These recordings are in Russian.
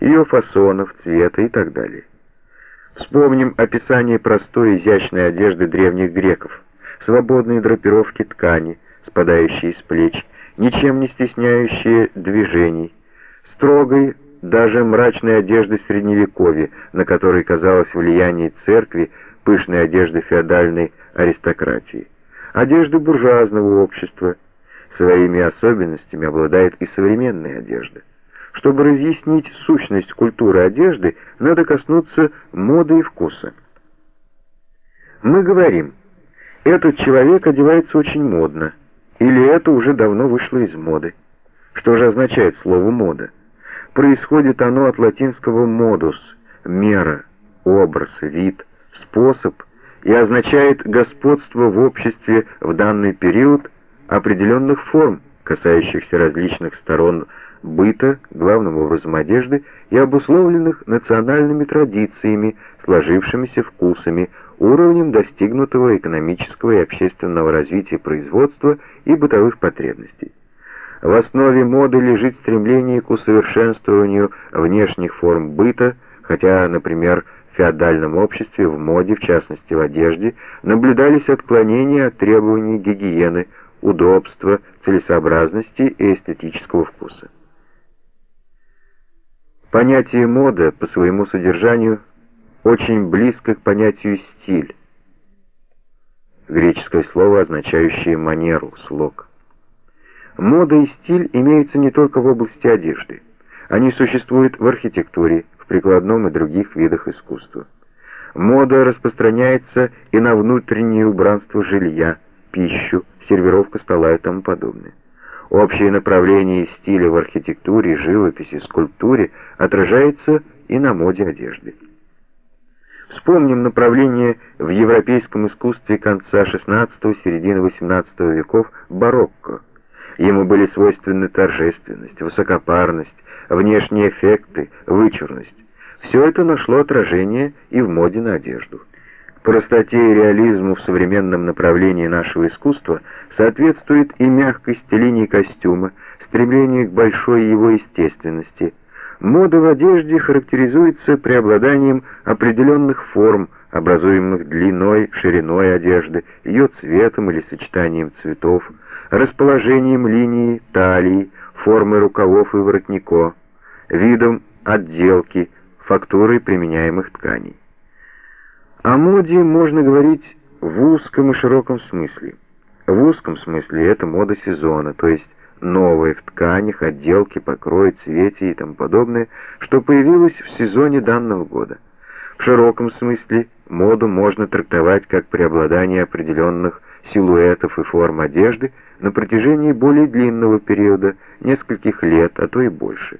ее фасонов, цвета и так далее. Вспомним описание простой изящной одежды древних греков, свободные драпировки ткани, спадающие с плеч, ничем не стесняющие движений, строгой, даже мрачной одежды Средневековья, на которой казалось влияние церкви, пышной одежды феодальной аристократии. Одежда буржуазного общества своими особенностями обладает и современная одежда. Чтобы разъяснить сущность культуры одежды, надо коснуться моды и вкуса. Мы говорим, этот человек одевается очень модно, или это уже давно вышло из моды. Что же означает слово «мода»? Происходит оно от латинского «modus» — мера, образ, вид, способ и означает господство в обществе в данный период определенных форм, касающихся различных сторон быта, главным образом одежды, и обусловленных национальными традициями, сложившимися вкусами, уровнем достигнутого экономического и общественного развития производства и бытовых потребностей. В основе моды лежит стремление к усовершенствованию внешних форм быта, хотя, например, в феодальном обществе в моде, в частности в одежде, наблюдались отклонения от требований гигиены, удобства, целесообразности и эстетического вкуса. Понятие мода по своему содержанию очень близко к понятию стиль. Греческое слово, означающее манеру, слог. Мода и стиль имеются не только в области одежды. Они существуют в архитектуре, в прикладном и других видах искусства. Мода распространяется и на внутреннее убранство жилья, пищу, сервировка стола и тому подобное. Общее направление стиля в архитектуре, живописи, скульптуре отражается и на моде одежды. Вспомним направление в европейском искусстве конца XVI – середины XVIII веков барокко. Ему были свойственны торжественность, высокопарность, внешние эффекты, вычурность. Все это нашло отражение и в моде на одежду. Простоте и реализму в современном направлении нашего искусства соответствует и мягкость линий костюма, стремление к большой его естественности. Мода в одежде характеризуется преобладанием определенных форм, образуемых длиной, шириной одежды, ее цветом или сочетанием цветов, расположением линии талии, формы рукавов и воротников, видом отделки, фактурой применяемых тканей. О моде можно говорить в узком и широком смысле. В узком смысле это мода сезона, то есть новое в тканях, отделке, покрое, цвете и тому подобное, что появилось в сезоне данного года. В широком смысле моду можно трактовать как преобладание определенных силуэтов и форм одежды на протяжении более длинного периода, нескольких лет, а то и больше.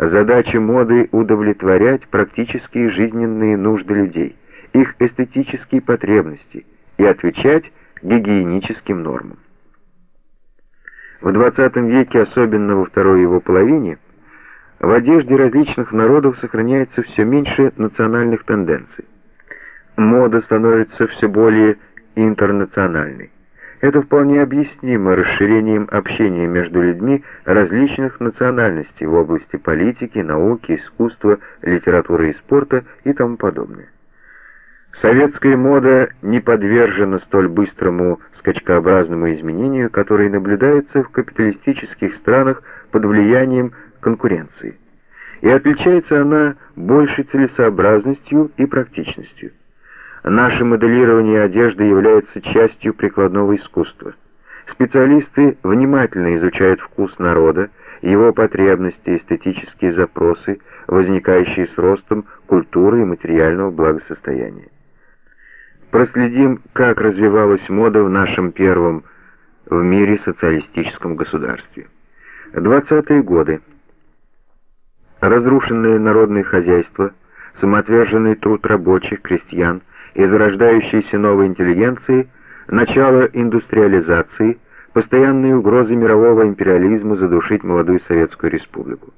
Задача моды — удовлетворять практические жизненные нужды людей их эстетические потребности и отвечать гигиеническим нормам. В XX веке, особенно во второй его половине, в одежде различных народов сохраняется все меньше национальных тенденций. Мода становится все более интернациональной. Это вполне объяснимо расширением общения между людьми различных национальностей в области политики, науки, искусства, литературы и спорта и тому подобное. Советская мода не подвержена столь быстрому скачкообразному изменению, которое наблюдается в капиталистических странах под влиянием конкуренции. И отличается она большей целесообразностью и практичностью. Наше моделирование одежды является частью прикладного искусства. Специалисты внимательно изучают вкус народа, его потребности, эстетические запросы, возникающие с ростом культуры и материального благосостояния. Проследим, как развивалась мода в нашем первом в мире социалистическом государстве. 20-е годы. Разрушенное народное хозяйство, самоотверженный труд рабочих, крестьян и зарождающейся новой интеллигенции, начало индустриализации, постоянные угрозы мирового империализма задушить молодую Советскую Республику.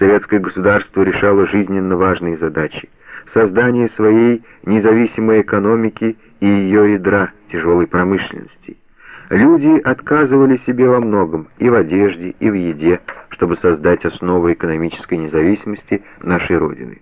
Советское государство решало жизненно важные задачи – создание своей независимой экономики и ее ядра тяжелой промышленности. Люди отказывали себе во многом, и в одежде, и в еде, чтобы создать основы экономической независимости нашей Родины.